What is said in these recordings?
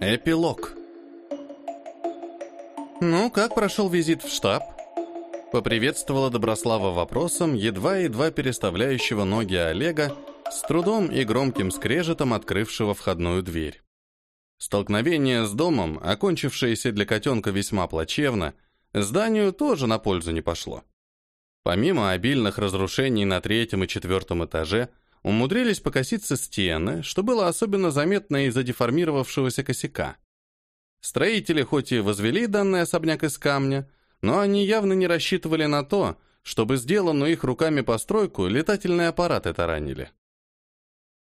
Эпилог. «Ну, как прошел визит в штаб?» Поприветствовала Доброслава вопросом, едва-едва переставляющего ноги Олега, с трудом и громким скрежетом открывшего входную дверь. Столкновение с домом, окончившееся для котенка весьма плачевно, зданию тоже на пользу не пошло. Помимо обильных разрушений на третьем и четвертом этаже, умудрились покоситься стены, что было особенно заметно из-за деформировавшегося косяка. Строители хоть и возвели данный особняк из камня, но они явно не рассчитывали на то, чтобы сделанную их руками постройку летательные аппараты таранили.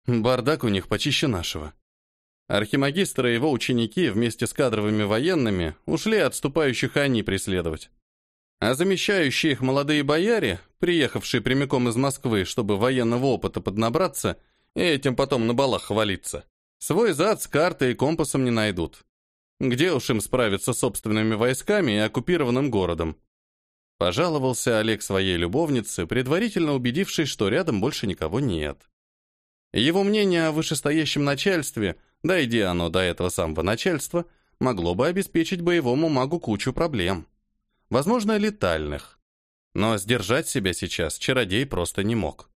Бардак у них почище нашего. Архимагистр и его ученики вместе с кадровыми военными ушли отступающих они преследовать. А замещающие их молодые бояре, приехавшие прямиком из Москвы, чтобы военного опыта поднабраться, и этим потом на балах хвалиться, свой зад с картой и компасом не найдут. Где уж им справиться с собственными войсками и оккупированным городом? Пожаловался Олег своей любовнице, предварительно убедившись, что рядом больше никого нет. Его мнение о вышестоящем начальстве, дойди оно до этого самого начальства, могло бы обеспечить боевому магу кучу проблем возможно, летальных. Но сдержать себя сейчас чародей просто не мог.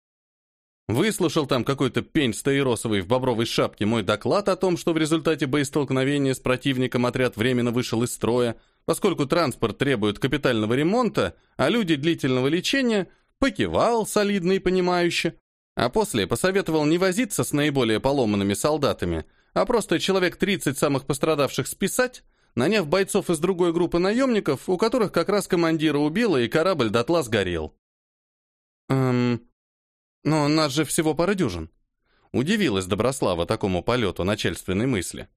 Выслушал там какой-то пень стаиросовый в бобровой шапке мой доклад о том, что в результате боестолкновения с противником отряд временно вышел из строя, поскольку транспорт требует капитального ремонта, а люди длительного лечения, покивал солидно и понимающе, а после посоветовал не возиться с наиболее поломанными солдатами, а просто человек 30 самых пострадавших списать, наняв бойцов из другой группы наемников, у которых как раз командира убило и корабль дотла сгорел. «Эм, но нас же всего пара дюжин». Удивилась Доброслава такому полету начальственной мысли.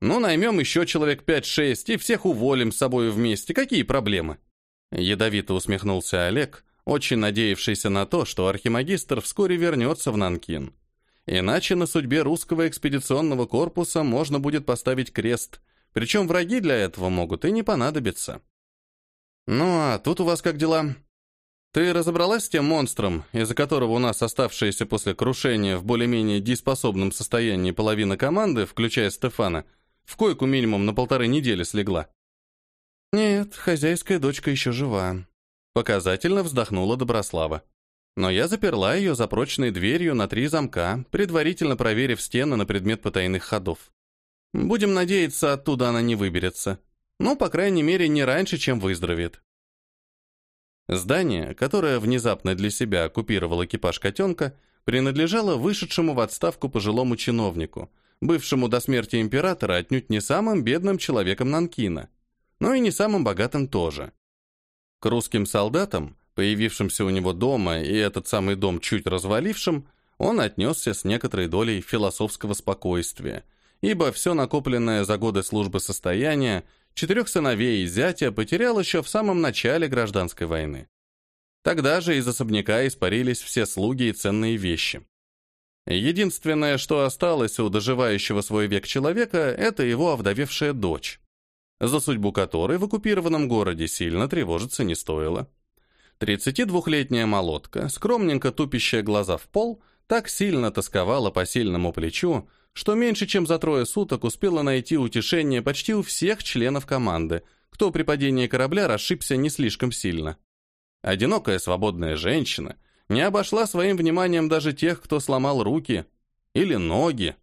«Ну, наймем еще человек пять-шесть и всех уволим с собой вместе. Какие проблемы?» Ядовито усмехнулся Олег, очень надеявшийся на то, что архимагистр вскоре вернется в Нанкин. Иначе на судьбе русского экспедиционного корпуса можно будет поставить крест, причем враги для этого могут и не понадобиться. Ну а тут у вас как дела? Ты разобралась с тем монстром, из-за которого у нас оставшаяся после крушения в более-менее дееспособном состоянии половина команды, включая Стефана, в койку минимум на полторы недели слегла? Нет, хозяйская дочка еще жива. Показательно вздохнула Доброслава. Но я заперла ее за прочной дверью на три замка, предварительно проверив стены на предмет потайных ходов. Будем надеяться, оттуда она не выберется. Ну, по крайней мере, не раньше, чем выздоровеет. Здание, которое внезапно для себя оккупировал экипаж котенка, принадлежало вышедшему в отставку пожилому чиновнику, бывшему до смерти императора отнюдь не самым бедным человеком Нанкина, но и не самым богатым тоже. К русским солдатам, появившимся у него дома и этот самый дом чуть развалившим, он отнесся с некоторой долей философского спокойствия – ибо все накопленное за годы службы состояние четырех сыновей и зятя потерял еще в самом начале гражданской войны. Тогда же из особняка испарились все слуги и ценные вещи. Единственное, что осталось у доживающего свой век человека, это его овдовевшая дочь, за судьбу которой в оккупированном городе сильно тревожиться не стоило. 32-летняя молотка, скромненько тупящая глаза в пол, так сильно тосковала по сильному плечу, что меньше чем за трое суток успела найти утешение почти у всех членов команды, кто при падении корабля расшибся не слишком сильно. Одинокая свободная женщина не обошла своим вниманием даже тех, кто сломал руки или ноги.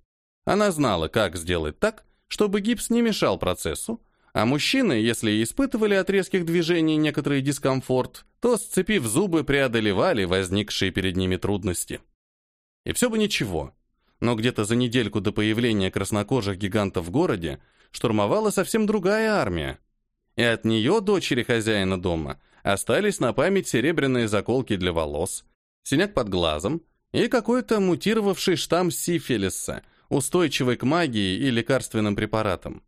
Она знала, как сделать так, чтобы гипс не мешал процессу, а мужчины, если и испытывали от резких движений некоторый дискомфорт, то, сцепив зубы, преодолевали возникшие перед ними трудности. И все бы ничего, но где-то за недельку до появления краснокожих гигантов в городе штурмовала совсем другая армия. И от нее дочери хозяина дома остались на память серебряные заколки для волос, синяк под глазом и какой-то мутировавший штамм сифилиса, устойчивый к магии и лекарственным препаратам.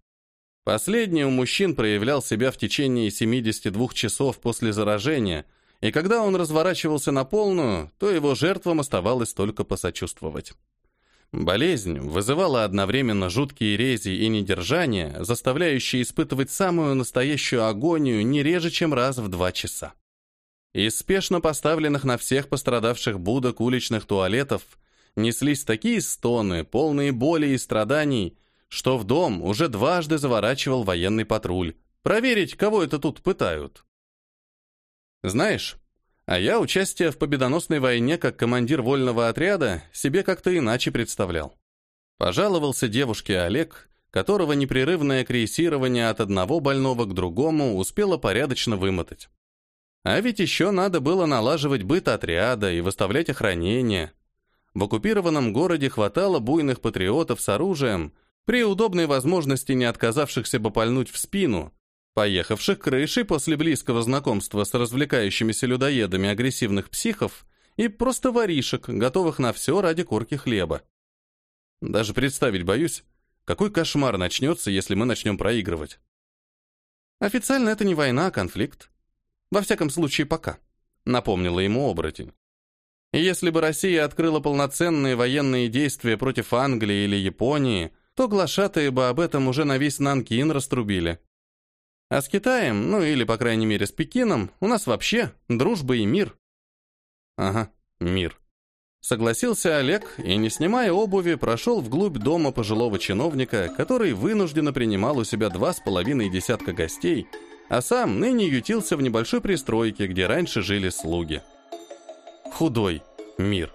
Последний у мужчин проявлял себя в течение 72 часов после заражения, и когда он разворачивался на полную, то его жертвам оставалось только посочувствовать. Болезнь вызывала одновременно жуткие рези и недержание, заставляющие испытывать самую настоящую агонию не реже, чем раз в два часа. Из спешно поставленных на всех пострадавших будок уличных туалетов неслись такие стоны, полные боли и страданий, что в дом уже дважды заворачивал военный патруль. Проверить, кого это тут пытают. Знаешь, а я участие в победоносной войне как командир вольного отряда себе как-то иначе представлял. Пожаловался девушке Олег, которого непрерывное крейсирование от одного больного к другому успело порядочно вымотать. А ведь еще надо было налаживать быт отряда и выставлять охранение. В оккупированном городе хватало буйных патриотов с оружием, при удобной возможности не отказавшихся бы в спину, поехавших крышей после близкого знакомства с развлекающимися людоедами агрессивных психов и просто воришек, готовых на все ради корки хлеба. Даже представить боюсь, какой кошмар начнется, если мы начнем проигрывать. Официально это не война, а конфликт. Во всяком случае, пока, напомнила ему оборотень. Если бы Россия открыла полноценные военные действия против Англии или Японии, то глашатые бы об этом уже на весь Нанкин раструбили. А с Китаем, ну или, по крайней мере, с Пекином, у нас вообще дружба и мир. Ага, мир. Согласился Олег и, не снимая обуви, прошел вглубь дома пожилого чиновника, который вынужденно принимал у себя два с половиной десятка гостей, а сам ныне ютился в небольшой пристройке, где раньше жили слуги. Худой мир.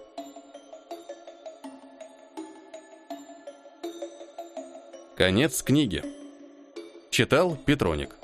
Конец книги. Читал Петроник.